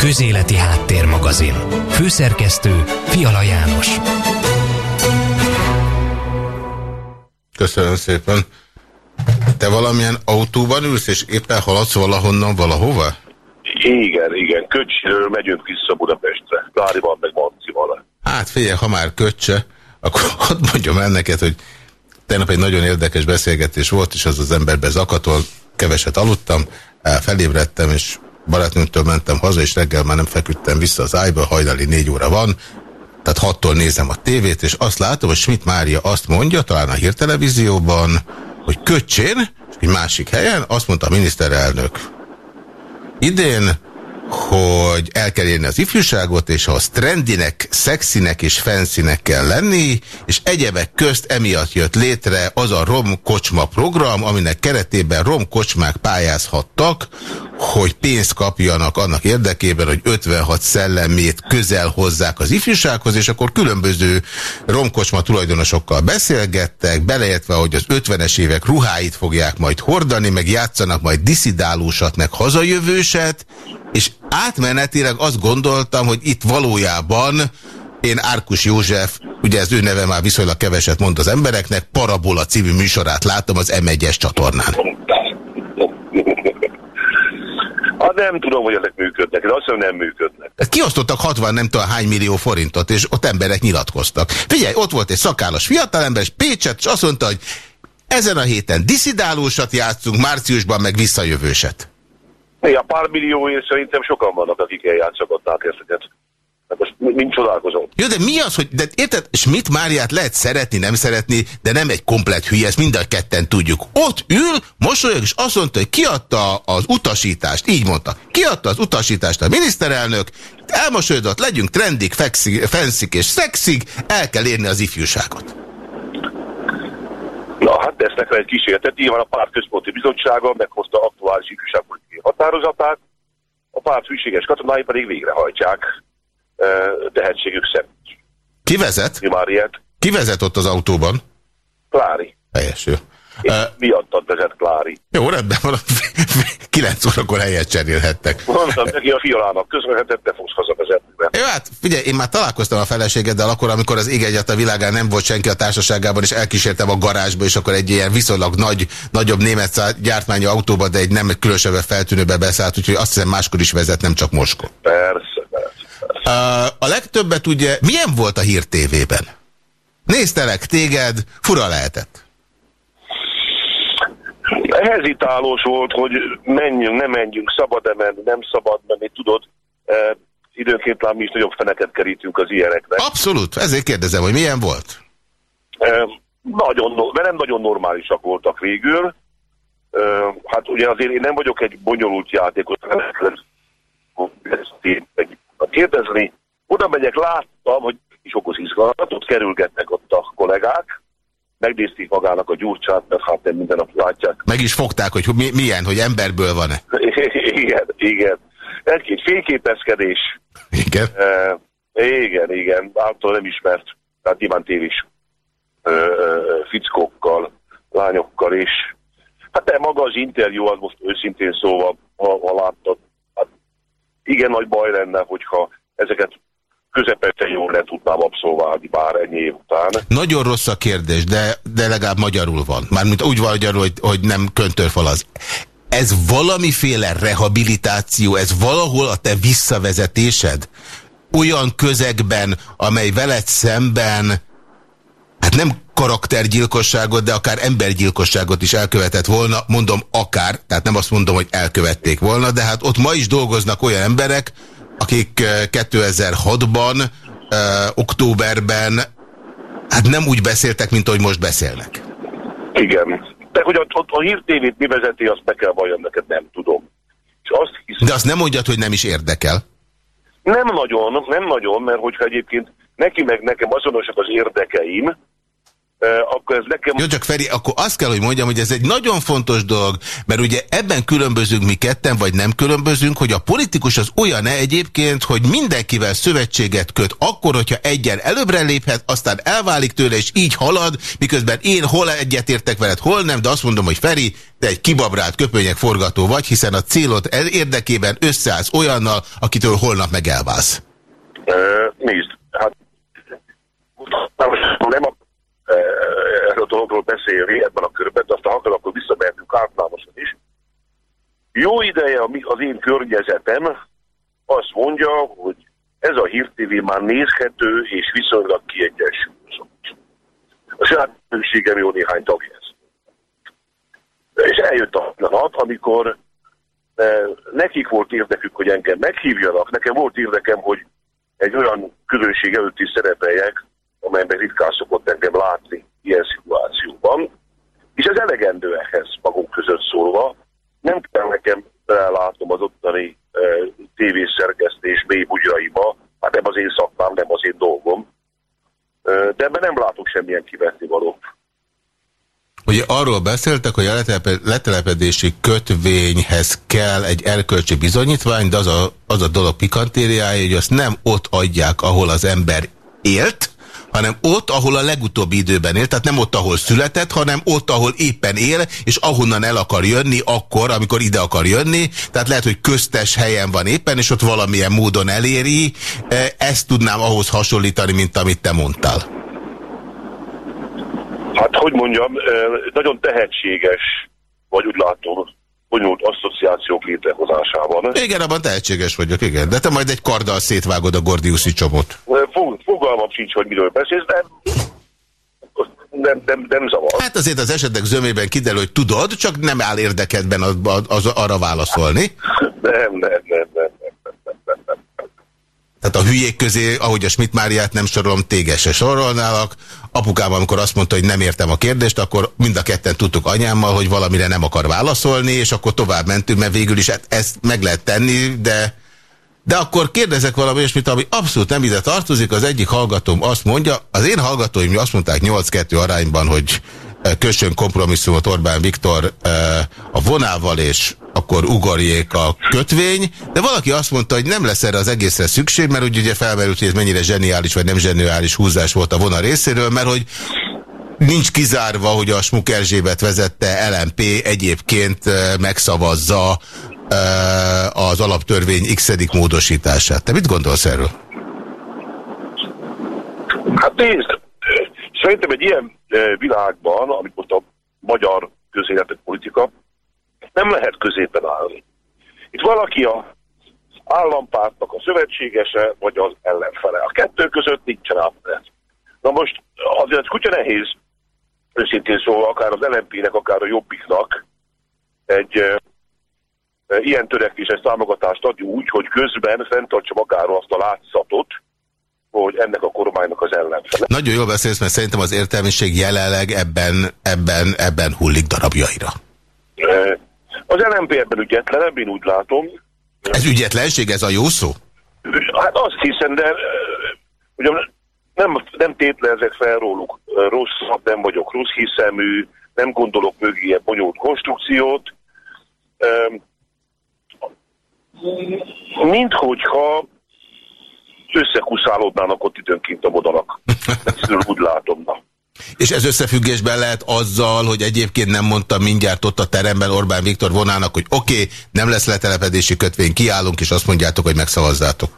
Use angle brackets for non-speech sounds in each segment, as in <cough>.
Közéleti Háttérmagazin. Főszerkesztő Fiala János. Köszönöm szépen. Te valamilyen autóban ülsz, és éppen haladsz valahonnan valahova? Igen, igen. Köcsiről megyünk vissza Budapestre. Klárival meg Mancival. Hát figyelj, ha már köcse, akkor <laughs> hadd mondjam el neked, hogy tegnap egy nagyon érdekes beszélgetés volt, és az az emberbe zakatol, keveset aludtam, felébredtem, és barátnőmtől mentem haza, és reggel már nem feküdtem vissza az ágyba, hajnali négy óra van, tehát hattól nézem a tévét, és azt látom, hogy Schmidt Mária azt mondja, talán a hírtelevízióban, hogy köcsén, egy másik helyen, azt mondta a miniszterelnök. Idén hogy el kell érni az ifjúságot, és ahhoz trendinek, szexinek és fenszinek kell lenni, és egyebek közt emiatt jött létre az a Rom Kocsma program, aminek keretében Rom Kocsmák pályázhattak, hogy pénzt kapjanak annak érdekében, hogy 56 szellemét közel hozzák az ifjúsághoz, és akkor különböző romkocsma tulajdonosokkal beszélgettek, beleértve, hogy az 50-es évek ruháit fogják majd hordani, meg játszanak majd diszidálósat, meg hazajövőset, és átmenetileg azt gondoltam, hogy itt valójában én Árkus József, ugye ez ő neve már viszonylag keveset mond az embereknek, Parabola című műsorát látom az M1-es csatornán. Hát nem tudom, hogy ezek működnek, de azt hiszem nem működnek. Hát kiosztottak 60 nem tudom hány millió forintot, és ott emberek nyilatkoztak. Figyelj, ott volt egy szakállas fiatalember, és Pécset, és azt mondta, hogy ezen a héten diszidálósat játszunk, márciusban meg visszajövőset. Ja, pár millióért szerintem sokan vannak, akik eljátszakadták ezeket. Hát most mind csodálkozom. Jó, de mi az, hogy, de érted, Schmidt Máriát lehet szeretni, nem szeretni, de nem egy komplet hülye, ezt mind a ketten tudjuk. Ott ül, mosolyog, és azt mondta, hogy kiadta az utasítást, így mondta, kiadta az utasítást a miniszterelnök, elmosolyodott, legyünk trendik, fenszik és szexig, el kell érni az ifjúságot. Na, hát tesznek rá egy kísérletet. Nyilván a párt központi bizottsága meghozta aktuális ifjúságpolitikai határozatát, a párt hűséges katonái pedig végrehajtják tehetségük szerint. Ki vezet? Ki vezet ott az autóban? Klári. Helyes, jó. És uh, miattad vezet Klári. Jó, rendben van. 9 órakor helyet cserélhettek. Mondtam neki a fiolának, közvetett, te fogsz hazavezetni. Jó, hát figyelj, én már találkoztam a feleségeddel akkor, amikor az ég a világán nem volt senki a társaságában, és elkísértem a garázsba, és akkor egy ilyen viszonylag nagy, nagyobb német gyártmányi autóba, de egy nem különösebben feltűnőbe beszállt, úgyhogy azt hiszem máskor is vezet, nem csak moskó. Persze, persze. persze. A, a legtöbbet ugye, milyen volt a hír tévében? Néztelek téged, fura lehetett hezitálós volt, hogy menjünk, nem menjünk, szabad-e menni, nem szabad menni, tudod, e, időnként már mi is nagyobb feneket kerítünk az ilyeneknek. Abszolút, ezért kérdezem, hogy milyen volt? E, nagyon, nem nagyon normálisak voltak végül. E, hát ugye azért én nem vagyok egy bonyolult játékos, kérdezni. Oda megyek, láttam, hogy is okoz izgalmatot, kerülgetnek ott a kollégák, megnézték magának a gyurcsát, mert hát nem minden nap látják. Meg is fogták, hogy mi, milyen, hogy emberből van-e? <laughs> igen, igen. Egy-két fényképezkedés. Igen? E, igen, igen. Által nem ismert, tehát nyilván tévés e, fickókkal, lányokkal, és hát de maga az interjú, az most őszintén szóval, ha, ha láttad, hát igen nagy baj lenne, hogyha ezeket közepesen jól le tudnám abszolválni bár ennyi év után. Nagyon rossz a kérdés, de, de legalább magyarul van. Mármint úgy van magyarul, hogy, hogy nem köntörfalaz. Ez valamiféle rehabilitáció, ez valahol a te visszavezetésed? Olyan közegben, amely veled szemben, hát nem karaktergyilkosságot, de akár embergyilkosságot is elkövetett volna, mondom akár, tehát nem azt mondom, hogy elkövették volna, de hát ott ma is dolgoznak olyan emberek, akik 2006-ban, uh, októberben hát nem úgy beszéltek, mint ahogy most beszélnek. Igen. De hogy ott, ott a hírtévét mi vezeti, azt be kell valljam neked, nem tudom. És azt hiszem, De azt nem mondjad, hogy nem is érdekel. Nem nagyon, nem nagyon, mert hogyha egyébként neki meg nekem azonosak az érdekeim, akkor ez nekem... Jó, csak Feri, akkor azt kell, hogy mondjam, hogy ez egy nagyon fontos dolog, mert ugye ebben különbözünk mi ketten, vagy nem különbözünk, hogy a politikus az olyan-e egyébként, hogy mindenkivel szövetséget köt, akkor, hogyha egyen előbbre léphet, aztán elválik tőle, és így halad, miközben én hol egyetértek veled, hol nem, de azt mondom, hogy Feri, te egy kibabrált köpönyek forgató vagy, hiszen a célod érdekében összeállsz olyannal, akitől holnap meg elválsz. Nézd, hát nem a erről a dologról beszélni ebben a körben, de aztán akar, akkor visszamehetünk általánosan is. Jó ideje az én környezetem azt mondja, hogy ez a hírtévé már nézhető és viszonylag kiegyensúlyozott. A saját nőségem jó néhány taghez. És eljött a pillanat, amikor nekik volt érdekük, hogy engem meghívjanak, nekem volt érdekem, hogy egy olyan közönség előtt is szerepeljek, amelyben ritkán szokott engem látni ilyen szituációban. És ez elegendő ehhez magunk között szólva. Nem kell nekem látnom az ottani e, tévészerkesztés mély bugyraiba, hát nem az én szakmám, nem az én dolgom. E, de ebben nem látok semmilyen kivetni valót. Ugye arról beszéltek, hogy a letelepedési kötvényhez kell egy erkölcsi bizonyítvány, de az a, az a dolog pikantériája, hogy azt nem ott adják, ahol az ember élt, hanem ott, ahol a legutóbbi időben él, tehát nem ott, ahol született, hanem ott, ahol éppen él, és ahonnan el akar jönni akkor, amikor ide akar jönni, tehát lehet, hogy köztes helyen van éppen, és ott valamilyen módon eléri. E, ezt tudnám ahhoz hasonlítani, mint amit te mondtál. Hát, hogy mondjam, e, nagyon tehetséges, vagy úgy látom, bonyolult asszociációk létrehozásában. Igen, abban tehetséges vagyok, igen. De te majd egy karddal szétvágod a Gordiuszi csomót. fogalmam sincs, hogy miről beszélsz, de nem, nem, nem zavar. Hát azért az esetek zömében kiderül, hogy tudod, csak nem áll érdekedben az, az, arra válaszolni. Nem, nem, nem, nem. Tehát a hülyék közé, ahogy a Schmidt Máriát nem sorolom, téged se sorolnálak. Apukám, amikor azt mondta, hogy nem értem a kérdést, akkor mind a ketten tudtuk anyámmal, hogy valamire nem akar válaszolni, és akkor tovább mentünk, mert végül is hát ezt meg lehet tenni, de... De akkor kérdezek valami olyasmit, ami abszolút nem ide tartozik. Az egyik hallgatóm azt mondja, az én hallgatóim azt mondták 8-2 arányban, hogy kössön kompromisszumot Orbán Viktor a vonával, és akkor ugorjék a kötvény, de valaki azt mondta, hogy nem lesz erre az egészre szükség, mert úgy ugye felmerült, hogy ez mennyire zseniális vagy nem zseniális húzás volt a vona részéről, mert hogy nincs kizárva, hogy a Smuk Erzsébet vezette LMP egyébként megszavazza az alaptörvény x módosítását. Te mit gondolsz erről? Hát nézd, Szerintem egy ilyen világban, amit most a magyar közéletek politika, nem lehet középen állni. Itt valaki a állampártnak a szövetségese, vagy az ellenfele. A kettő között nincsen átmenet. Na most azért kutya nehéz, őszintén szóval akár az LNP-nek, akár a Jobbiknak egy e, e, ilyen törekvéshez támogatást adjuk úgy, hogy közben fenntartsa magáról azt a látszatot, hogy ennek a kormánynak az ellenfele. Nagyon jól beszélsz, mert szerintem az értelmiség jelenleg ebben, ebben, ebben hullik darabjaira. Az LNP ebben ügyetlenebb, én úgy látom. Ez ügyetlenség, ez a jó szó? Hát azt hiszem, de ugye nem, nem tétlezek fel róluk rosszat, nem vagyok rossz hiszemű, nem gondolok mögé ilyen bonyolult konstrukciót. Mint hogyha összekuszálódnának ott időnként a modalak. <laughs> Ezt úgy látom. Na. És ez összefüggésben lehet azzal, hogy egyébként nem mondta mindjárt ott a teremben Orbán Viktor vonának, hogy oké, okay, nem lesz letelepedési kötvény, kiállunk, és azt mondjátok, hogy megszavazzátok.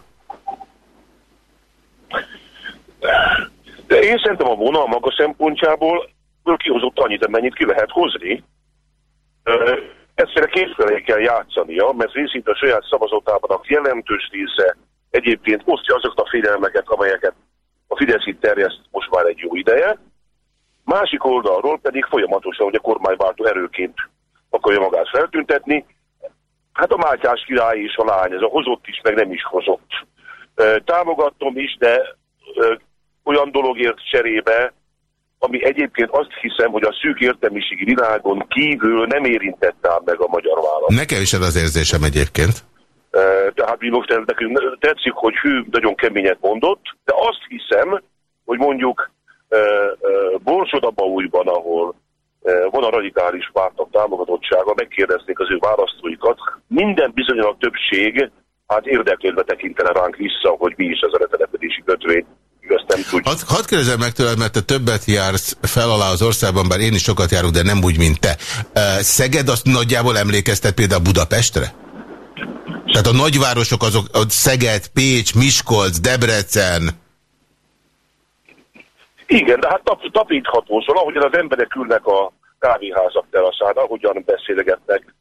De én szerintem a vonal maga szempontjából kihozott annyit, mennyit ki lehet hozni. Egyszerre kétfelé kell játszania, mert részint a saját szavazótábornak jelentős része egyébként osztja azokat a félelmeket, amelyeket a Fidesz itt terjeszt most már egy jó ideje. Másik oldalról pedig folyamatosan, hogy a kormányváltó erőként akarja magát feltüntetni. Hát a Mátyás király és a lány, ez a hozott is, meg nem is hozott. Támogatom is, de olyan dologért cserébe, ami egyébként azt hiszem, hogy a szűk értelmiségi világon kívül nem érintette meg a magyar választ. Nekem is ez az érzésem egyébként. Tehát mi most nekünk tetszik, hogy hű, nagyon keményet mondott, de azt hiszem, hogy mondjuk Borsodabaújban, ahol van a radikális pártok támogatottsága, megkérdeznék az ő választóikat, minden bizonyos többség hát érdeklődve tekintene ránk vissza, hogy mi is ez a letelepedési kötvény. Hadd had kérdezem meg tőled, mert te többet jársz fel alá az országban, bár én is sokat járok, de nem úgy, mint te. Szeged azt nagyjából emlékeztet például Budapestre? Tehát a nagyvárosok azok, a Szeged, Pécs, Miskolc, Debrecen. Igen, de hát tap, tapintható, szóval ahogyan az emberek ülnek a kávéházak teraszán, ahogyan beszélgetnek.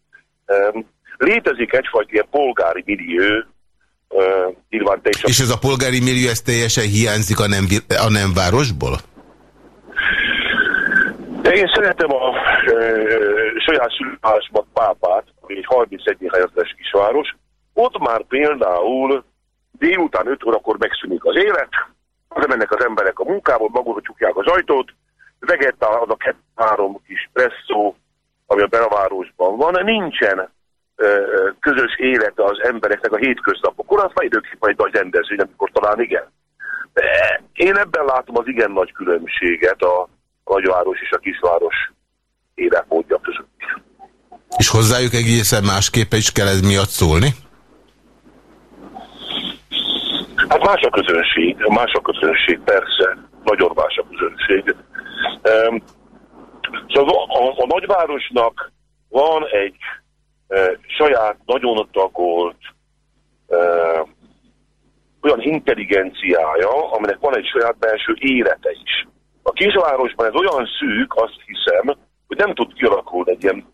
Létezik egyfajta ilyen polgári millió, Uh, És ez a polgári millió, ez teljesen hiányzik a nem, a nem városból? De én szeretem a uh, saját szülőházban Pápát, ami egy 31 helyettes kisváros. Ott már például délután 5 órakor megszűnik az élet, mennek az emberek a munkából, magukra csukják az ajtót, reggelta az a két-három kis presszó, ami a belvárosban van, nincsen közös élete az embereknek a hétköznapokon, az majd időként majd nagy rendezvény, amikor talán igen. Én ebben látom az igen nagy különbséget a nagyváros és a kisváros életmódja között. És hozzájuk egészen másképpen is kell ez miatt szólni? Hát más a közönség, más a közönség, persze, nagyon más a közönség. Szóval a, a nagyvárosnak van egy saját, nagyon tagolt olyan intelligenciája, aminek van egy saját belső élete is. A kisvárosban ez olyan szűk, azt hiszem, hogy nem tud kialakulni egy ilyen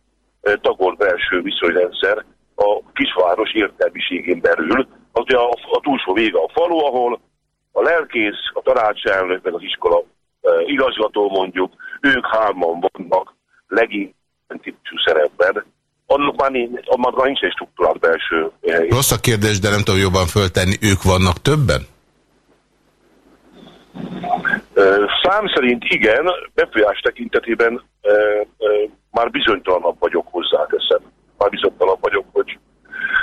tagolt belső viszonyrendszer a kisváros értelmiségén belül. Az ugye a, a túlsó vége a falu, ahol a lelkész, a tanácselnök, meg az iskola igazgató mondjuk, ők hárman vannak legint típusú szerepben, annak már, nincs, annak már nincs egy struktúrált belső. Rossz a kérdés, de nem tudom jobban föltenni, ők vannak többen? Szám szerint igen, befolyás tekintetében e, e, már bizonytalanabb vagyok hozzáteszem. Már bizonytalanabb vagyok, hogy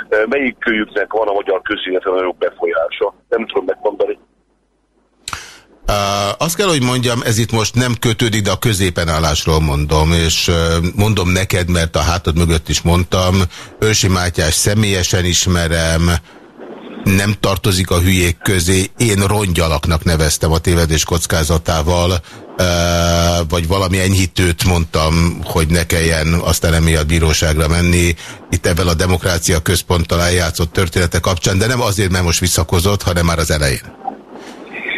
e, melyik kölyüknek van a magyar közéletre nagyobb befolyása. Nem tudom megmondani. Uh, azt kell, hogy mondjam, ez itt most nem kötődik, de a középen állásról mondom, és uh, mondom neked, mert a hátad mögött is mondtam, Ősi Mátyás személyesen ismerem, nem tartozik a hülyék közé, én rongyalaknak neveztem a tévedés kockázatával, vagy valami enyhítőt mondtam, hogy ne kelljen aztán emiatt bíróságra menni, itt ebben a demokrácia központtal eljátszott története kapcsán, de nem azért, mert most visszakozott, hanem már az elején.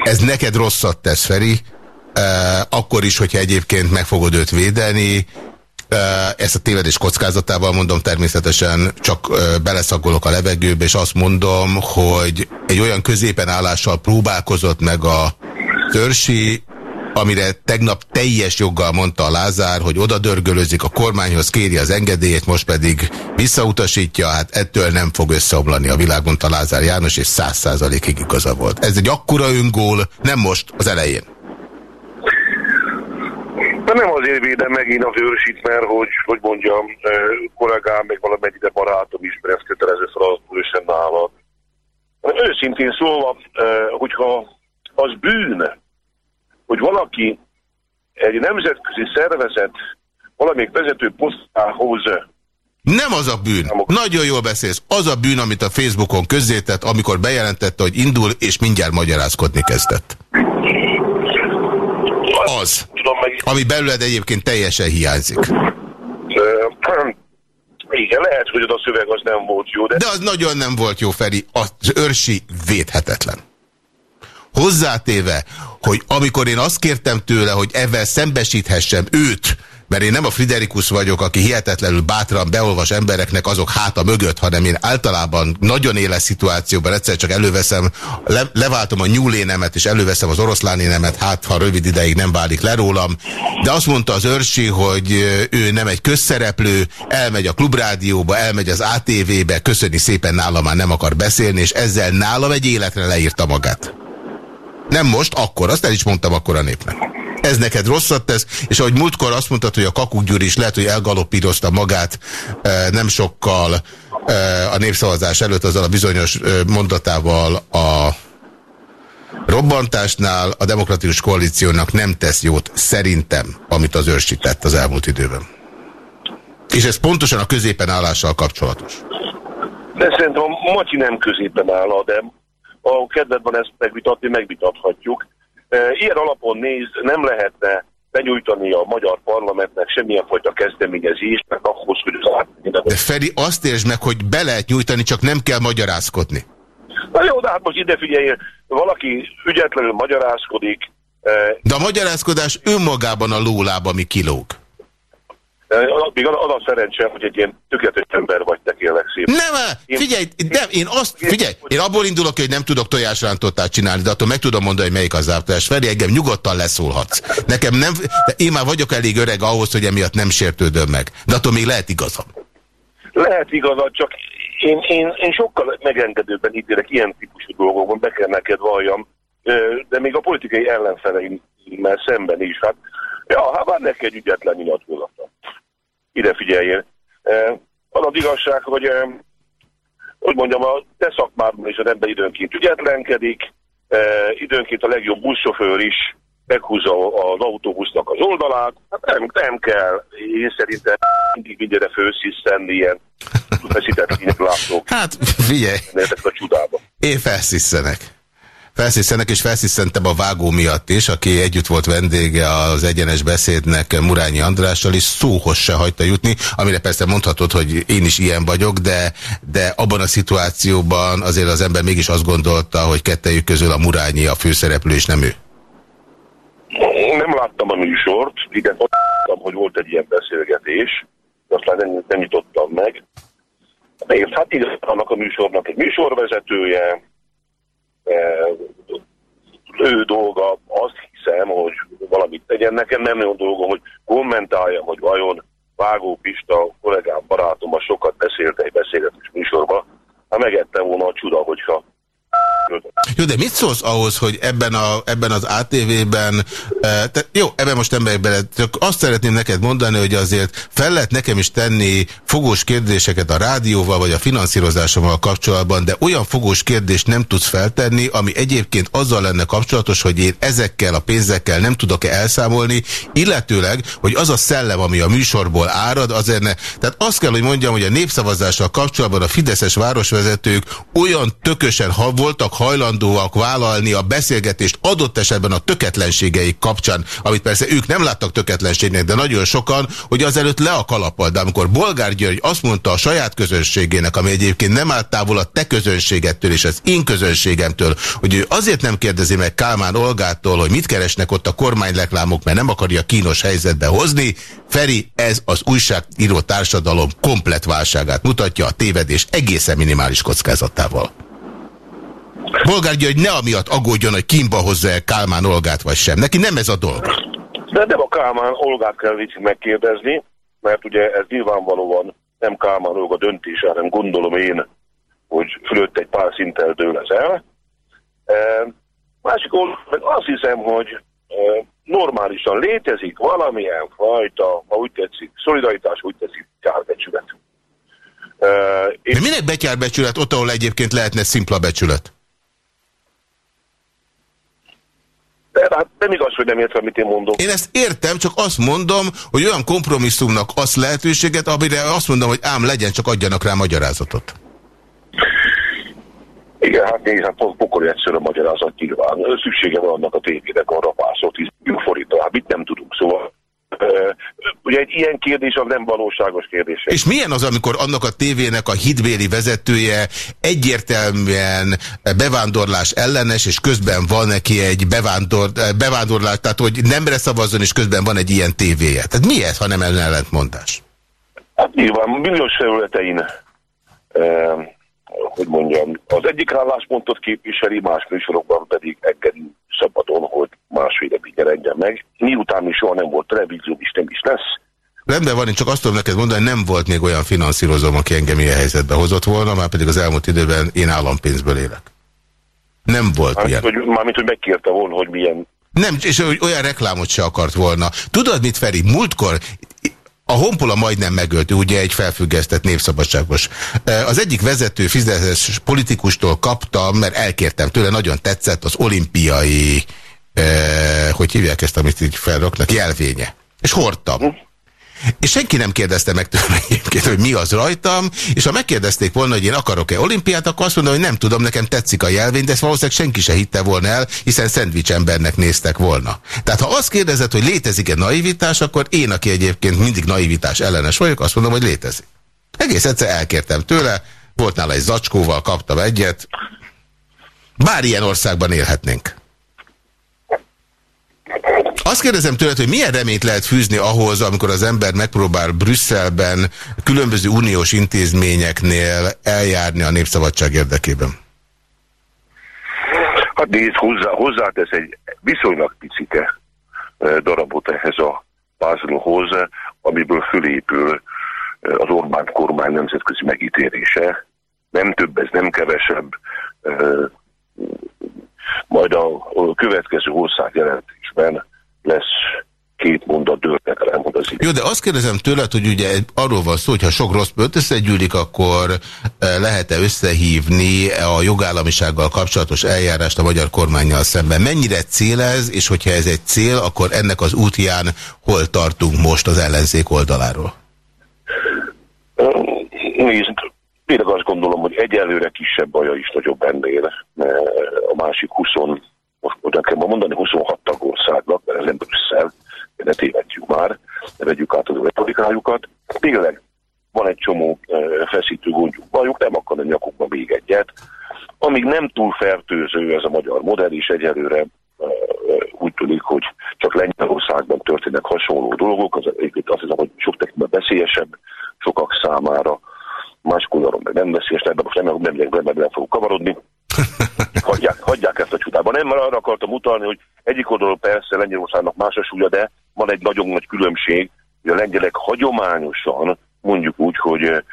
Ez neked rosszat tesz, Feri, akkor is, hogyha egyébként meg fogod őt védeni, ezt a tévedés kockázatával mondom, természetesen csak beleszagolok a levegőbe, és azt mondom, hogy egy olyan középen állással próbálkozott meg a törsi, amire tegnap teljes joggal mondta a Lázár, hogy oda dörgölözik, a kormányhoz kéri az engedélyét, most pedig visszautasítja, hát ettől nem fog összeomlani a világ, mondta Lázár János, és száz százalékig igaza volt. Ez egy akkora öngól, nem most, az elején. De nem azért védem megint az őrsit, mert hogy, hogy mondjam, kollégám, meg valamennyire barátom is, mert ezt kötelező feladat nála. Őszintén szólva, hogyha az bűn, hogy valaki egy nemzetközi szervezet valamelyik vezető posztához nem az a bűn. Nagyon jól beszélsz. Az a bűn, amit a Facebookon közzétett, amikor bejelentette, hogy indul, és mindjárt magyarázkodni kezdett. Az. Ami belőled egyébként teljesen hiányzik. <clears throat> Igen, lehet, hogy a szöveg az nem volt jó, de... De az nagyon nem volt jó, Feri. Az őrsi védhetetlen. Hozzátéve, hogy amikor én azt kértem tőle, hogy ezzel szembesíthessem őt, mert én nem a Friderikus vagyok, aki hihetetlenül bátran beolvas embereknek azok háta mögött, hanem én általában nagyon éles szituációban egyszer csak előveszem, le, leváltom a nyúlénemet, és előveszem az oroszlánénemet, hát ha rövid ideig nem válik le rólam. De azt mondta az őrsi, hogy ő nem egy közszereplő, elmegy a klubrádióba, elmegy az ATV-be, köszöni szépen nálam már nem akar beszélni, és ezzel nálam egy életre leírta magát. Nem most, akkor. Azt el is mondtam akkor a népnek. Ez neked rosszat tesz, és ahogy múltkor azt mondtad, hogy a Kakuk Gyuri is lehet, hogy elgalopírozta magát e, nem sokkal e, a népszavazás előtt azzal a bizonyos e, mondatával a robbantásnál a demokratikus koalíciónak nem tesz jót, szerintem, amit az őrsített az elmúlt időben. És ez pontosan a középen állással kapcsolatos. De szerintem a Matyi nem középen áll, de a kedvedben ezt megvitatni, megvitathatjuk. E, ilyen alapon néz, nem lehetne benyújtani a magyar parlamentnek semmilyen fajta kezdeményezést, mert ahhoz, hogy az De Feri, azt értsd meg, hogy be lehet nyújtani, csak nem kell magyarázkodni. Na jó, de hát most ide figyelj, valaki ügyetlenül magyarázkodik. E, de a magyarázkodás önmagában a lóláb, ami kilóg. Még az a szerencse, hogy egy ilyen tökéletes ember vagy, te kérlek szépen. Nem, figyelj, nem, én azt, figyelj, én abból indulok, hogy nem tudok tojásrántottát csinálni, de attól meg tudom mondani, hogy melyik az zártás. Feri, engem nyugodtan leszólhatsz. Nekem nem, de én már vagyok elég öreg ahhoz, hogy emiatt nem sértődöm meg. De attól még lehet igazam. Lehet igazad, csak én, én, én sokkal megengedőbben ítélek ilyen típusú dolgokban, be kell neked valljam, de még a politikai ellenfeleimmel szemben is. Hát, ja, hát van neki egy ügyetlen nyilatkozata ide figyeljél. Az az igazság, hogy hogy mondjam, a te szakmában is az ember időnként ügyetlenkedik, időnként a legjobb buszsofőr is meghúzza az autóbusznak az oldalát. Hát nem, nem kell. Én szerintem mindig mindenre fősziszenni ilyen <laughs> feszített látok. Hát figyelj! a csudába. Én felsziszenek felszíszenek, és felszíszentem a vágó miatt is, aki együtt volt vendége az egyenes beszédnek Murányi Andrással, és szóhoz se hagyta jutni, amire persze mondhatod, hogy én is ilyen vagyok, de, de abban a szituációban azért az ember mégis azt gondolta, hogy kettejük közül a Murányi a főszereplő, és nem ő. Nem láttam a műsort, igen, láttam, hogy volt egy ilyen beszélgetés, aztán nem, nem nyitottam meg. Mert hát igen, annak a műsornak egy műsorvezetője, ő dolga, azt hiszem, hogy valamit tegyen. Nekem nem olyan dolgom, hogy kommentáljam, hogy vajon Vágó Pista, kollégám, barátom, a sokat beszélt egy beszélgetés műsorban. Hát megettem volna a csuda, hogyha jó, de mit szólsz ahhoz, hogy ebben, a, ebben az ATV-ben, e, jó, ebben most nem megyek bele, csak azt szeretném neked mondani, hogy azért fel lehet nekem is tenni fogós kérdéseket a rádióval, vagy a finanszírozásommal kapcsolatban, de olyan fogós kérdést nem tudsz feltenni, ami egyébként azzal lenne kapcsolatos, hogy én ezekkel a pénzekkel nem tudok-e elszámolni, illetőleg, hogy az a szellem, ami a műsorból árad, azért ne. Tehát azt kell, hogy mondjam, hogy a népszavazással kapcsolatban a fideszes városvezetők olyan tökösen ha voltak hajlandóak vállalni a beszélgetést adott esetben a töketlenségeik kapcsán, amit persze ők nem láttak töketlenségnek, de nagyon sokan, hogy azelőtt le a kalappal. De amikor Bolgár György azt mondta a saját közönségének, ami egyébként nem állt távol a te közönségettől és az én közönségemtől, hogy ő azért nem kérdezi meg Kálmán Olgától, hogy mit keresnek ott a kormányleklámok, mert nem akarja kínos helyzetbe hozni. Feri, ez az újságíró társadalom komplet válságát mutatja a tévedés egészen minimális kockázatával. Bolgár György ne amiatt aggódjon, hogy kínba hozza el Kálmán Olgát vagy sem. Neki nem ez a dolog. De nem a Kálmán Olgát kell megkérdezni, mert ugye ez nyilvánvalóan nem Kálmán Olga döntése, hanem gondolom én, hogy fölött egy pár szinttel dől ez el. E, másik meg azt hiszem, hogy e, normálisan létezik valamilyen fajta, ha úgy tetszik, szolidaritás, úgy tetszik, kárbecsület. E, De minek betyárbecsület ott, ahol egyébként lehetne szimpla becsület? De hát nem igaz, hogy nem értem, amit én mondom. Én ezt értem, csak azt mondom, hogy olyan kompromisszumnak az lehetőséget, amire azt mondom, hogy ám legyen, csak adjanak rá magyarázatot. Igen, hát nézd, hát pokoli egyszerű a magyarázat nyilván. Szüksége van annak a tévének arra pár 10 forintra, hát mit nem tudunk, szóval Ugye egy ilyen kérdés az nem valóságos kérdés. És milyen az, amikor annak a tévének a hitbéli vezetője egyértelműen bevándorlás ellenes, és közben van neki egy bevándor, bevándorlás, tehát hogy nemre szavazzon, és közben van egy ilyen tévéje. Tehát mi ez, ha nem ellentmondás? Hát nyilván milliós területein hogy mondjam, az egyik álláspontot képviseli, más műsorokban pedig engedi szabadon, hogy más véleménye legyen meg. Miután mi soha nem volt televízió, is nem is lesz. Rendben van, én csak azt tudom neked mondani, nem volt még olyan finanszírozom, aki engem ilyen helyzetbe hozott volna, már pedig az elmúlt időben én állampénzből élek. Nem volt mármint, ilyen. Hogy, mármint, hogy megkérte volna, hogy milyen... Nem, és hogy olyan reklámot se akart volna. Tudod mit, Feri? Múltkor A honpola majdnem megölt, ugye egy felfüggesztett népszabadságos. Az egyik vezető fizetés politikustól kaptam, mert elkértem tőle, nagyon tetszett az olimpiai, eh, hogy hívják ezt, amit így felraknak, jelvénye. És hordtam. És senki nem kérdezte meg tőlem hogy mi az rajtam, és ha megkérdezték volna, hogy én akarok-e olimpiát, akkor azt mondom, hogy nem tudom, nekem tetszik a jelvény, de ezt valószínűleg senki se hitte volna el, hiszen szendvics embernek néztek volna. Tehát ha azt kérdezed, hogy létezik-e naivitás, akkor én, aki egyébként mindig naivitás ellenes vagyok, azt mondom, hogy létezik. Egész egyszer elkértem tőle, volt nála egy zacskóval, kaptam egyet. Bár ilyen országban élhetnénk. Azt kérdezem tőled, hogy milyen reményt lehet fűzni ahhoz, amikor az ember megpróbál Brüsszelben különböző uniós intézményeknél eljárni a népszabadság érdekében? Hát nézd, hozzá, hozzátesz egy viszonylag picike darabot ehhez a puzzlehoz, amiből fölépül az Orbán kormány nemzetközi megítélése. Nem több, ez nem kevesebb. Majd a következő országjelentésben lesz két mondat dőltek elmond az Jó, de azt kérdezem tőled, hogy ugye arról van szó, hogy ha sok rossz bőt összegyűlik, akkor eh, lehet-e összehívni a jogállamisággal kapcsolatos eljárást a magyar kormányjal szemben? Mennyire cél ez, és hogyha ez egy cél, akkor ennek az útján hol tartunk most az ellenzék oldaláról? Nézd, tényleg azt gondolom, hogy egyelőre kisebb baja is nagyobb ennél. A másik 20 most oda kell mondani 26 tagországnak, mert ez nem Brüsszel, ne tévedjük már, ne vegyük át az retorikájukat. Tényleg van egy csomó feszítő gondjuk, bajuk, nem akar a nyakukba még egyet. Amíg nem túl fertőző ez a magyar modell, és egyelőre úgy tűnik, hogy csak Lengyelországban történnek hasonló dolgok, az, azt hiszem, hogy sok tekintetben veszélyesebb sokak számára, más oldalon meg nem veszélyes, ebben most nem, nem, nem, nem, nem fogok kavarodni <laughs> hagyják, hagyják ezt a csutában. Nem, mert arra akartam utalni, hogy egyik oldalon persze Lengyelországnak más a súlya, de van egy nagyon nagy különbség, hogy a lengyelek hagyományosan mondjuk úgy, hogy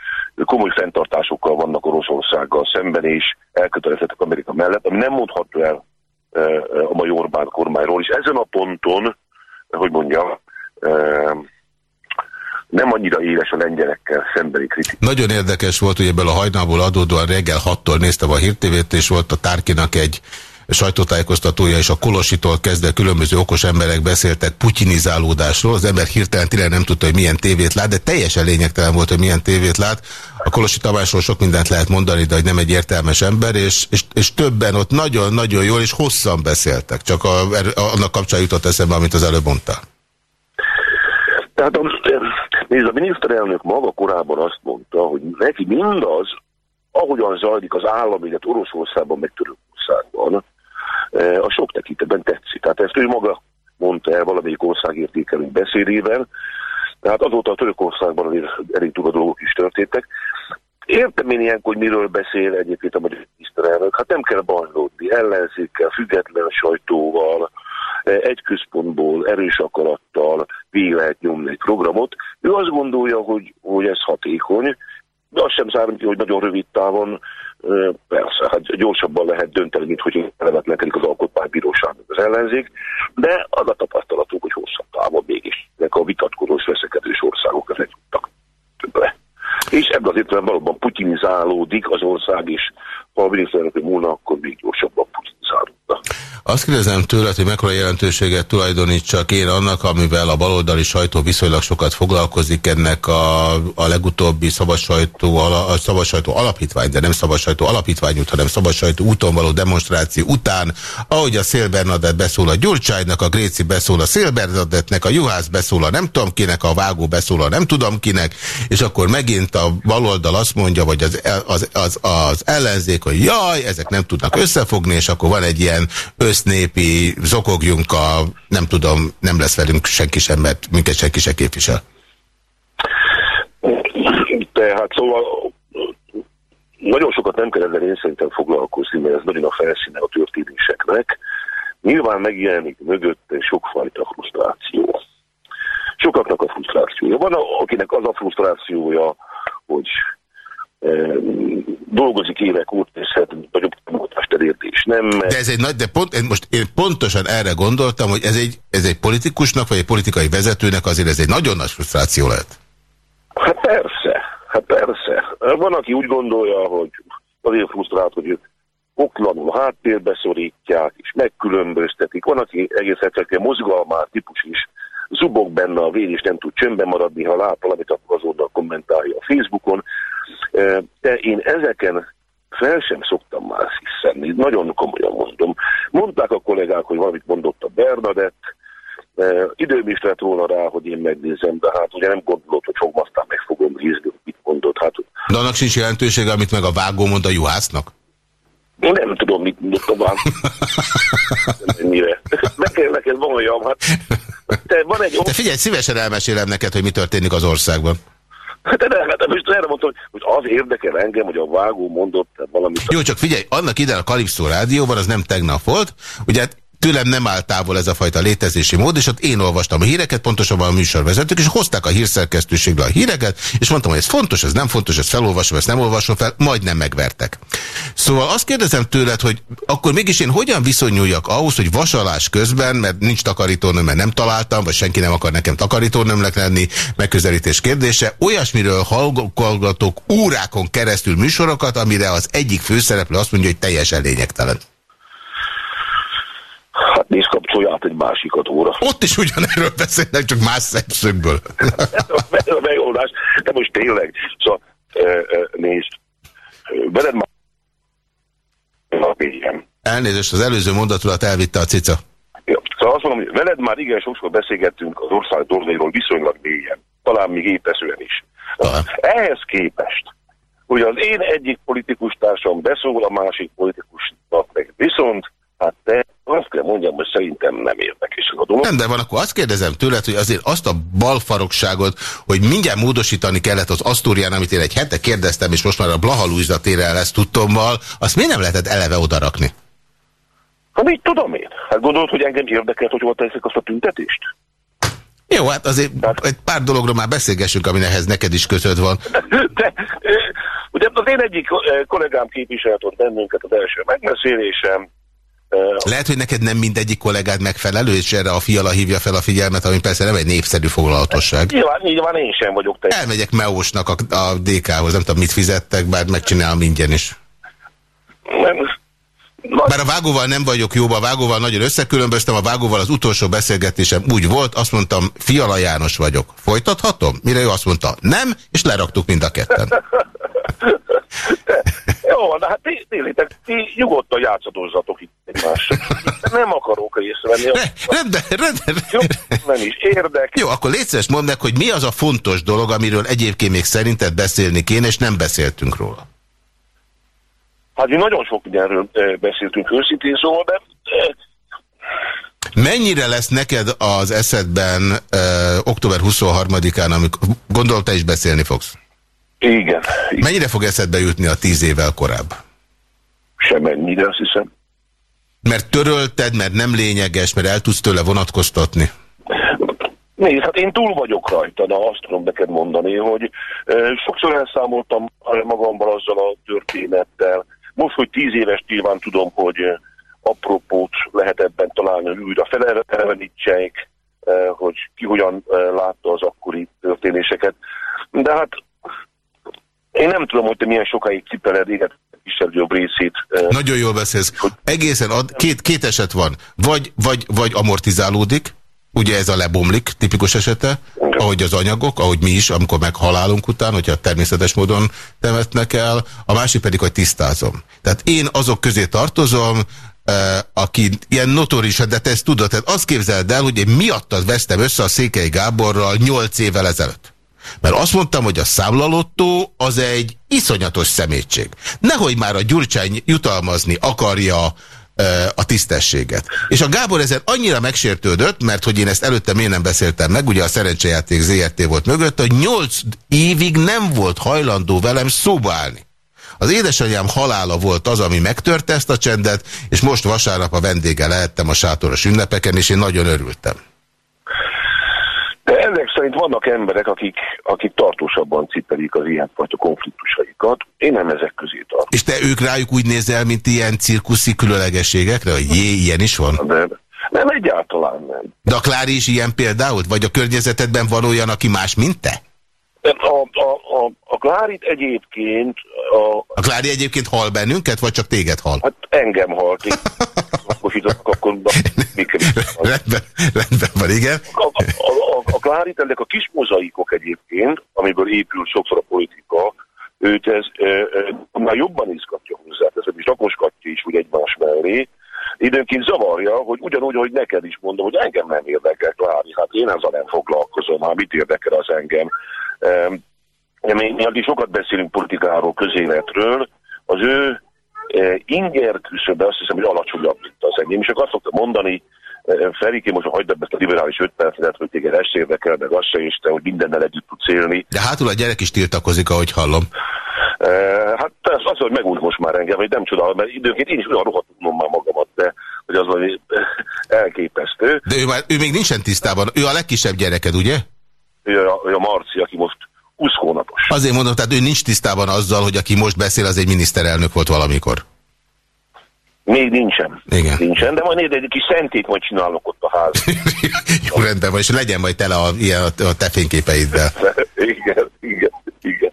komoly fenntartásokkal vannak Oroszországgal szemben, és elkötelezettek Amerika mellett, ami nem mondható el a mai Orbán kormányról, és ezen a ponton, hogy mondjam, nem annyira éles a lengyelekkel szembeni kritika. Nagyon érdekes volt, hogy ebből a hajnalból adódóan reggel 6-tól néztem a hírtévét, és volt a Tárkinak egy sajtótájékoztatója, és a Kolositól kezdve különböző okos emberek beszéltek putyinizálódásról. Az ember hirtelen tényleg nem tudta, hogy milyen tévét lát, de teljesen lényegtelen volt, hogy milyen tévét lát. A Kolosi Tamásról sok mindent lehet mondani, de hogy nem egy értelmes ember, és, és, és többen ott nagyon-nagyon jól és hosszan beszéltek. Csak a, annak kapcsán jutott eszembe, amit az előbb mondtál. Tehát Nézd, a miniszterelnök maga korábban azt mondta, hogy neki mindaz, ahogyan zajlik az állam, illetve Oroszországban, meg Törökországban, e, a sok tekintetben tetszik. Tehát ezt ő maga mondta el valamelyik országértékelő beszédében, tehát azóta a Törökországban elég túl a dolgok is történtek. Értem én ilyenkor, hogy miről beszél egyébként a magyar miniszterelnök. Hát nem kell bajlódni, ellenzékkel, független sajtóval, egy központból erős akarattal végig lehet nyomni egy programot. Ő azt gondolja, hogy, hogy ez hatékony, de azt sem számít, hogy nagyon rövid távon persze, hát gyorsabban lehet dönteni, mint hogy elevetlenkedik az alkotmánybíróság az ellenzék, de az a tapasztalatunk, hogy hosszabb távon mégis a vitatkozós veszekedős országok ezek tudtak többre. És ebben az értelemben valóban putinizálódik az ország is. Ha a miniszterelnök múlna, akkor még gyorsabban putinizálódna. Azt kérdezem tőled, hogy mekkora jelentőséget tulajdonítsak én annak, amivel a baloldali sajtó viszonylag sokat foglalkozik ennek a, a legutóbbi szabadsajtó, a szabadsajtó alapítvány, de nem szabadsajtó alapítvány út, hanem szabadsajtó úton való demonstráció után, ahogy a Szél Bernadett beszól a Gyurcsájnak, a Gréci beszól a Szél Bernadettnek, a Juhász beszól a nem tudom kinek, a Vágó beszól a nem tudom kinek, és akkor megint a baloldal azt mondja, vagy az, az, az, az ellenzék, hogy jaj, ezek nem tudnak összefogni, és akkor van egy ilyen össznépi zokogjunk a, nem tudom, nem lesz velünk senki sem, mert minket senki sem képvisel. Tehát szóval nagyon sokat nem kell ezzel én szerintem foglalkozni, mert ez nagyon a felszíne a történéseknek. Nyilván megjelenik mögött sokfajta frusztráció. Sokaknak a frusztrációja. Van, akinek az a frusztrációja, hogy dolgozik évek óta, és hát nagyobb támogatást Nem, de ez egy nagy, de pont, most én pontosan erre gondoltam, hogy ez egy, ez egy politikusnak, vagy egy politikai vezetőnek azért ez egy nagyon nagy frusztráció lehet. Hát persze, hát persze. Van, aki úgy gondolja, hogy azért frusztrált, hogy ők oklanul háttérbe szorítják, és megkülönböztetik. Van, aki egész egyszerűen mozgalmár típus is, zubog benne a vér, és nem tud csöndbe maradni, ha lát valamit, akkor azonnal kommentálja a Facebookon. De én ezeken fel sem szoktam már hiszenni, nagyon komolyan mondom. Mondták a kollégák, hogy valamit mondott a Bernadett, időm is lett volna rá, hogy én megnézem, de hát ugye nem gondolod, hogy fogom aztán meg fogom nézni, mit mondott. Hát, de annak sincs jelentősége, amit meg a vágó mond a juhásznak? Én nem tudom, mit mondott a vágó. Meg kell neked valójam, hát. <laughs> Te, van egy... Te figyelj, szívesen elmesélem neked, hogy mi történik az országban. Hát nem, hát most erre mondtam, hogy az érdekel engem, hogy a vágó mondott valamit. Jó, csak figyelj, annak ide a Kalipszó rádióban, az nem tegnap volt, ugye hát tőlem nem áll távol ez a fajta létezési mód, és ott én olvastam a híreket, pontosabban a műsorvezetők, és hozták a hírszerkesztőségre a híreket, és mondtam, hogy ez fontos, ez nem fontos, ezt felolvasom, ezt nem olvasom fel, majdnem megvertek. Szóval azt kérdezem tőled, hogy akkor mégis én hogyan viszonyuljak ahhoz, hogy vasalás közben, mert nincs takarítónőm, mert nem találtam, vagy senki nem akar nekem takarítónőmnek lenni, megközelítés kérdése, olyasmiről hallgatok órákon keresztül műsorokat, amire az egyik főszereplő azt mondja, hogy teljesen lényegtelen. Hát nézd, kapcsolja át egy másikat óra. Ott is ugyanerről beszélnek, csak más szemszögből. <laughs> a megoldás. De most tényleg, szóval nézd, veled már Elnézést, az előző mondatulat elvitte a cica. Ja, szóval azt mondom, hogy veled már igen sokszor beszélgettünk az ország dolgairól viszonylag mélyen. Talán még épeszően is. Talán. Ehhez képest, hogy az én egyik politikus társam beszól a másik politikusnak meg viszont, hát te azt kell mondjam, hogy szerintem nem érdekes a dolog. Nem, de van, akkor azt kérdezem tőled, hogy azért azt a balfarokságot, hogy mindjárt módosítani kellett az Asztórián, amit én egy hete kérdeztem, és most már a Blaha Lújza térrel lesz tudtommal, azt miért nem lehetett eleve odarakni? Hát így tudom én. Hát gondolod, hogy engem érdekelt, hogy volt teszik azt a tüntetést? Jó, hát azért hát, egy pár dologról már beszélgessünk, ami ehhez neked is kötött van. <laughs> De, ugye az én egyik kollégám képviselt ott bennünket az első megbeszélésem, lehet, hogy neked nem mindegyik kollégád megfelelő, és erre a fiala hívja fel a figyelmet, ami persze nem egy népszerű foglalatosság. Nyilván, nyilván én sem vagyok te. Elmegyek Meósnak a, a DK-hoz, nem tudom, mit fizettek, bár megcsinálom ingyen is. Nem, bár a vágóval nem vagyok jóban, a vágóval nagyon összekülönböztem, a vágóval az utolsó beszélgetésem úgy volt, azt mondtam, Fiala János vagyok. Folytathatom? Mire ő azt mondta, nem, és leraktuk mind a ketten. <laughs> Jó, de hát ti, ti, ti nyugodtan játszadozzatok itt egymással. Nem akarok észrevenni. Rendben, rendben. Jó, nem is érdek. Jó, akkor légy szíves, mondd meg, hogy mi az a fontos dolog, amiről egyébként még szerinted beszélni kéne, és nem beszéltünk róla. Hát mi nagyon sok mindenről beszéltünk őszintén szóval, de... Mennyire lesz neked az eszedben uh, október 23-án, amikor gondolta te is beszélni fogsz? Igen. Mennyire fog eszedbe jutni a tíz évvel korább? Semennyire, azt hiszem. Mert törölted, mert nem lényeges, mert el tudsz tőle vonatkoztatni? Nézd, hát én túl vagyok rajta, de azt tudom neked mondani, hogy sokszor elszámoltam magamban azzal a történettel. Most, hogy tíz éves nyilván tudom, hogy apropót lehet ebben találni, hogy újra felelevenítsék, hogy ki hogyan látta az akkori történéseket. De hát én nem tudom, hogy te milyen sokáig cipeled éget kisebb jobb részét. Nagyon jól beszélsz. Egészen ad, két, két eset van. Vagy, vagy, vagy amortizálódik, ugye ez a lebomlik tipikus esete, ahogy az anyagok, ahogy mi is, amikor meghalálunk után, hogyha természetes módon temetnek el, a másik pedig, hogy tisztázom. Tehát én azok közé tartozom, aki ilyen notoris, de te ezt tudod, tehát azt képzeld el, hogy én miattad vesztem össze a Székely Gáborral nyolc évvel ezelőtt. Mert azt mondtam, hogy a számlalottó az egy iszonyatos szemétség. Nehogy már a Gyurcsány jutalmazni akarja a tisztességet. És a Gábor ezen annyira megsértődött, mert hogy én ezt előtte miért nem beszéltem meg, ugye a szerencsejáték ZRT volt mögött, hogy nyolc évig nem volt hajlandó velem szóba állni. Az édesanyám halála volt az, ami megtörte ezt a csendet, és most vasárnap a vendége lehettem a sátoros ünnepeken, és én nagyon örültem. De ezek szerint vannak emberek, akik, akik tartósabban cipelik az ilyenfajta konfliktusaikat. Én nem ezek közé tartom. És te ők rájuk úgy nézel, mint ilyen cirkuszi különlegességekre, hogy jé, ilyen is van? De, nem, egyáltalán nem. De a Klári is ilyen például? Vagy a környezetedben van olyan, aki más, mint te? A, a, a, a Klárit egyébként... A, a Klári egyébként hal bennünket, vagy csak téged hal? Hát engem hal. akkor <laughs> rendben, rendben van, igen. A, a, a, a Klárit, ennek a kis mozaikok egyébként, amiből épül sokszor a politika, őt ez e, e, már jobban izgatja hozzá, ez is rakoskatja is úgy egymás mellé, időnként zavarja, hogy ugyanúgy, hogy neked is mondom, hogy engem nem érdekel Klári, hát én ezzel nem foglalkozom, hát mit érdekel az engem. Mi, mi addig sokat beszélünk politikáról, közéletről, az ő e, inger küszöbe azt hiszem, hogy alacsonyabb, mint az enyém. És akkor azt szoktam mondani, e, Feriki, most hagyd ezt a liberális öt percet, hogy téged ezt érdekel, meg azt se is, te, hogy mindennel együtt tudsz élni. De hátul a gyerek is tiltakozik, ahogy hallom. E, hát az, az, hogy megúnt most már engem, hogy nem csodál, mert időnként én is olyan rohadt már magamat, de hogy az valami elképesztő. De ő, már, ő még nincsen tisztában, ő a legkisebb gyereked, ugye? Ő a, ő a Marci, aki most 20 hónapos. Azért mondom, tehát ő nincs tisztában azzal, hogy aki most beszél, az egy miniszterelnök volt valamikor. Még nincsen. Igen. Nincsen, de majd egy kis szentét majd csinálok ott a ház. <laughs> Jó, rendben van, és legyen majd tele a, ilyen, a te fényképeiddel. <laughs> igen, igen, igen.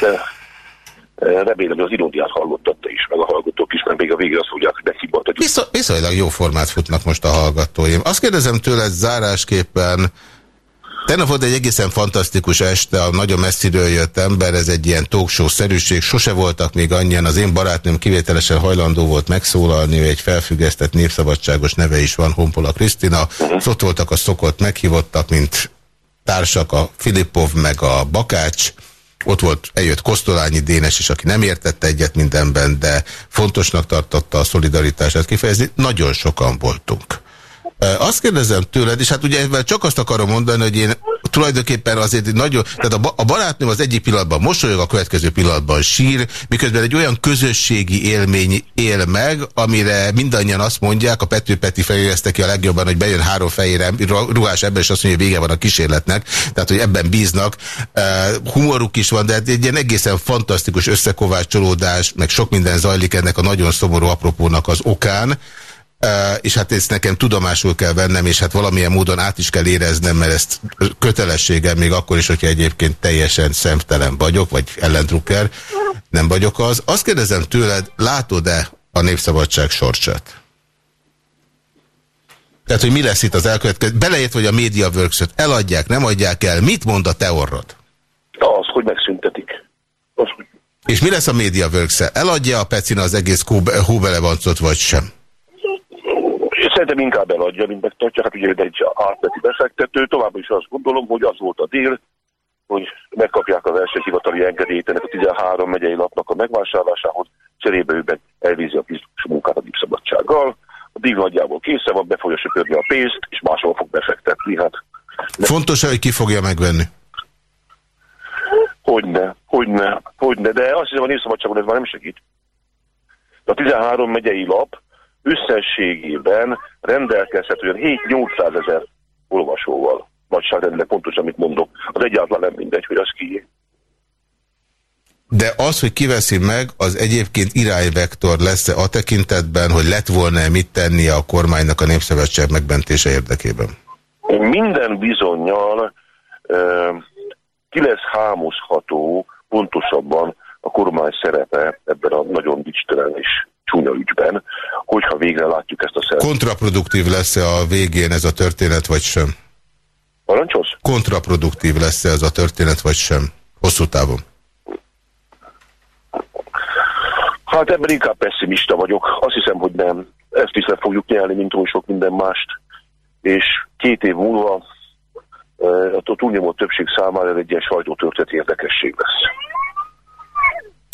De, remélem, hogy az iródiát hallottad te is, meg a hallgatók is, mert még a végre azt mondják, hogy meghibant. Viszont, viszonylag jó formát futnak most a hallgatóim. Azt kérdezem tőle zárásképpen, Tegnap volt egy egészen fantasztikus este, a nagyon messziről jött ember, ez egy ilyen talkshow-szerűség, sose voltak még annyian, az én barátnőm kivételesen hajlandó volt megszólalni, ő egy felfüggesztett népszabadságos neve is van, Honpola Krisztina, uh-huh. ott voltak a szokott meghívottak, mint társak, a Filippov meg a Bakács, ott volt, eljött Kosztolányi Dénes is, aki nem értette egyet mindenben, de fontosnak tartotta a szolidaritását kifejezni. Nagyon sokan voltunk. Azt kérdezem tőled, és hát ugye ezzel csak azt akarom mondani, hogy én tulajdonképpen azért nagyon, tehát a, a barátnőm az egyik pillanatban mosolyog, a következő pillanatban sír, miközben egy olyan közösségi élmény él meg, amire mindannyian azt mondják, a Pető Peti fejleszte ki a legjobban, hogy bejön három fejére ruhás ebben, és azt mondja, hogy vége van a kísérletnek, tehát hogy ebben bíznak. Uh, humoruk is van, de hát egy ilyen egészen fantasztikus összekovácsolódás, meg sok minden zajlik ennek a nagyon szomorú apropónak az okán és hát ezt nekem tudomásul kell vennem, és hát valamilyen módon át is kell éreznem, mert ezt kötelességem még akkor is, hogyha egyébként teljesen szemtelen vagyok, vagy ellentrukker, nem vagyok az. Azt kérdezem tőled, látod-e a népszabadság sorsát? Tehát, hogy mi lesz itt az elkövetkező, beleért, hogy a média workshop eladják, nem adják el, mit mond a te orrod? Az, hogy megszüntetik. Az, hogy... És mi lesz a média workshop Eladja a Pecina az egész hóbelevancot, vagy sem? Szerintem inkább eladja, mint megtartja. Hát ugye egy átmeti befektető. Továbbá is azt gondolom, hogy az volt a dél, hogy megkapják a versenyhivatali engedélyt ennek a 13 megyei lapnak a megvásárlásához, cserébe ő elvízi a biztos munkát a dipszabadsággal. A díj nagyjából készen van, be fogja söpörni a pénzt, és máshol fog befektetni. Hát, Fontos-e, hogy ki fogja megvenni? Hogyne, hogyne, hogyne, de azt hiszem a népszabadságon ez már nem segít. A 13 megyei lap összességében rendelkezhet olyan 7-800 ezer olvasóval. Nagyságrendileg pontos, amit mondok. Az egyáltalán nem mindegy, hogy az ki. De az, hogy kiveszi meg, az egyébként irányvektor lesz-e a tekintetben, hogy lett volna -e mit tennie a kormánynak a népszövetség megbentése érdekében? Minden bizonyal uh, ki lesz hámozható pontosabban a kormány szerepe ebben a nagyon dicstelen és csúnya ügyben, hogyha végre látjuk ezt a szerepet. Kontraproduktív lesz-e a végén ez a történet, vagy sem? Parancsolsz? Kontraproduktív lesz-e ez a történet, vagy sem? Hosszú távon. Hát ebben inkább pessimista vagyok. Azt hiszem, hogy nem. Ezt is le fogjuk nyelni, mint oly sok minden mást. És két év múlva a túlnyomó többség számára egy ilyen sajtótörténet érdekesség lesz.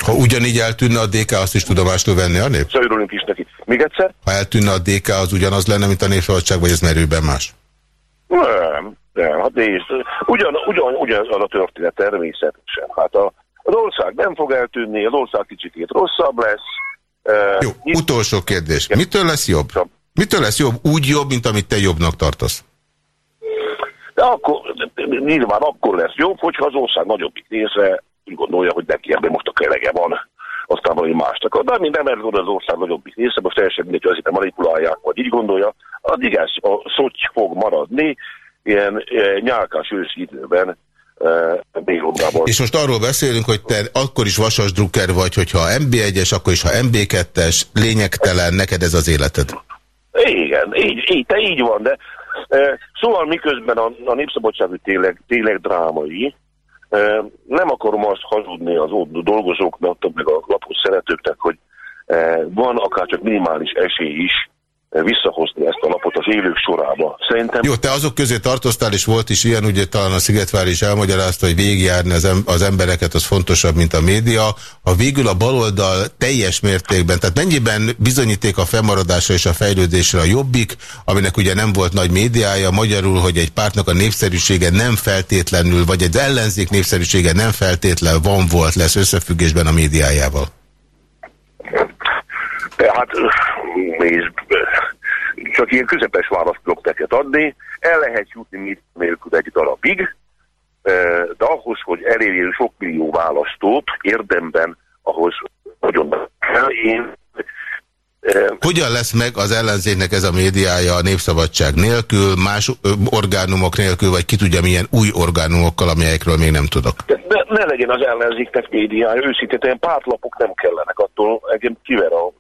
Ha ugyanígy eltűnne a DK, azt is tudomásul venni a nép? Szóval is neki. Még egyszer? Ha eltűnne a DK, az ugyanaz lenne, mint a népszabadság, vagy ez merőben más? Nem, nem, hát nézd, ugyan, ugyan, ugyan az a történet természetesen. Hát a, az ország nem fog eltűnni, az ország kicsikét rosszabb lesz. Jó, uh, utolsó kérdés. Mitől lesz jobb? Mitől lesz jobb? Úgy jobb, mint amit te jobbnak tartasz? De akkor, nyilván akkor lesz jobb, hogyha az ország nagyobbik nézve úgy gondolja, hogy neki ebben most a kelege van, aztán valami másnak. De mi nem erről az ország nagyobb része, most teljesen mindegy, hogy azért manipulálják, vagy így gondolja, addig ez a szoty fog maradni, ilyen e, nyálkás őszi időben e, még Zsondában. És most arról beszélünk, hogy te akkor is vasas drukker vagy, hogyha MB1-es, akkor is ha MB2-es, lényegtelen, neked ez az életed. Igen, így, így, te így van, de e, szóval miközben a, a népszabadság tényleg, tényleg drámai, nem akarom azt hazudni az ott dolgozóknak, meg a lapos szeretőknek, hogy van akár csak minimális esély is visszahozni ezt a lapot az élők sorába. Szerintem... Jó, te azok közé tartoztál, és volt is ilyen, ugye talán a Szigetvár is elmagyarázta, hogy végigjárni az, em az embereket, az fontosabb, mint a média. Ha végül a baloldal teljes mértékben, tehát mennyiben bizonyíték a fennmaradásra és a fejlődésre a jobbik, aminek ugye nem volt nagy médiája, magyarul, hogy egy pártnak a népszerűsége nem feltétlenül, vagy egy ellenzék népszerűsége nem feltétlen van volt, lesz összefüggésben a médiájával? Tehát nézd, csak ilyen közepes választ tudok neked adni. El lehet jutni mit nélkül egy darabig, de ahhoz, hogy elérjél sok millió választót érdemben, ahhoz nagyon kell. Én hogyan lesz meg az ellenzéknek ez a médiája a népszabadság nélkül, más orgánumok nélkül, vagy ki tudja milyen új orgánumokkal, amelyekről még nem tudok? Ne, ne legyen az ellenzéknek médiája, őszintén pártlapok nem kellenek, attól engem kiver a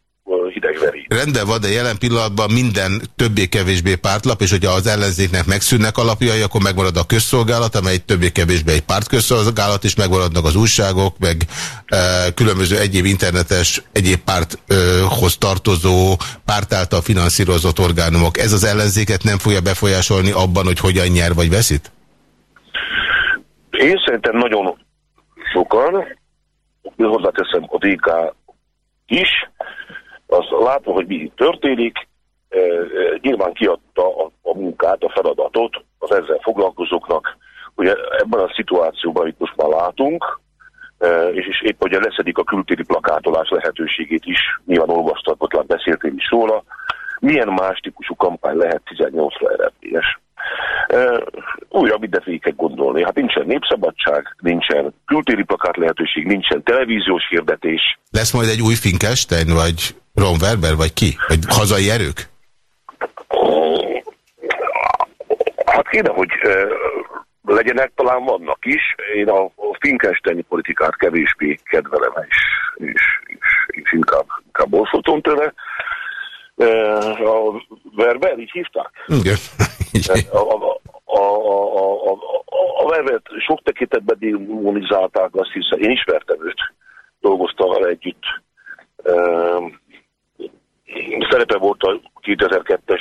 hidegveri. Rendben van, de jelen pillanatban minden többé-kevésbé pártlap, és hogyha az ellenzéknek megszűnnek alapjai, akkor megmarad a közszolgálat, amely többé-kevésbé egy pártközszolgálat, és megmaradnak az újságok, meg e, különböző egyéb internetes, egyéb párthoz tartozó, párt által finanszírozott orgánumok. Ez az ellenzéket nem fogja befolyásolni abban, hogy hogyan nyer vagy veszít? Én szerintem nagyon sokan, hozzáteszem a DK is, az látva, hogy mi történik, nyilván kiadta a, a munkát, a feladatot az ezzel foglalkozóknak, hogy ebben a szituációban, amit most már látunk, és, és épp ugye leszedik a kültéri plakátolás lehetőségét is, nyilván olvastatotlan beszéltél is róla, milyen más típusú kampány lehet 18-ra eredményes. Újra mindenféle kell gondolni. Hát nincsen népszabadság, nincsen kültéri plakát lehetőség, nincsen televíziós hirdetés. Lesz majd egy új Finkelstein, vagy Ron Werber, vagy ki? Vagy hazai erők? Hát kéne, hogy legyenek, talán vannak is. Én a, Finkelsteini politikát kevésbé kedvelem, és, és, és, és inkább, inkább bosszúton tőle. A Werber, így hívták? Igen. a, a, a, a, a, a Ververt sok tekintetben demonizálták, azt hiszem, én ismertem őt, dolgoztam vele együtt. Szerepe volt a 2002-es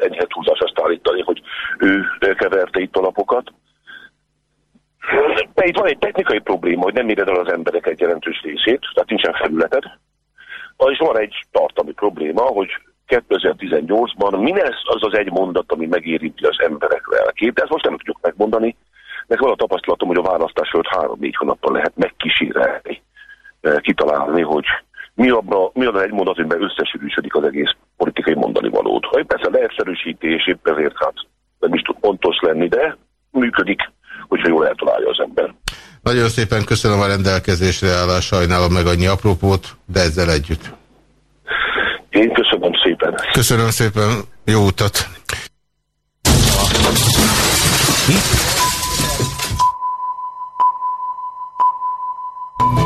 enyhet húzás azt állítani, hogy ő keverte itt a lapokat. De itt van egy technikai probléma, hogy nem éred el az emberek egy jelentős részét, tehát nincsen felületed. És van egy tartalmi probléma, hogy 2018-ban mi lesz az az egy mondat, ami megérinti az emberek lelkét, de ezt most nem tudjuk megmondani. Meg van a tapasztalatom, hogy a választás előtt három-négy hónappal lehet megkísérelni, kitalálni, hogy mi, abba, mi az egy mondat, amiben összesűrűsödik az egész politikai mondani valót. Ha persze leegyszerűsítés, épp ezért hát nem is tud pontos lenni, de működik, hogyha jól eltalálja az ember. Nagyon szépen köszönöm a rendelkezésre állás, sajnálom meg annyi aprópót, de ezzel együtt. Én köszönöm szépen. Köszönöm szépen, jó utat.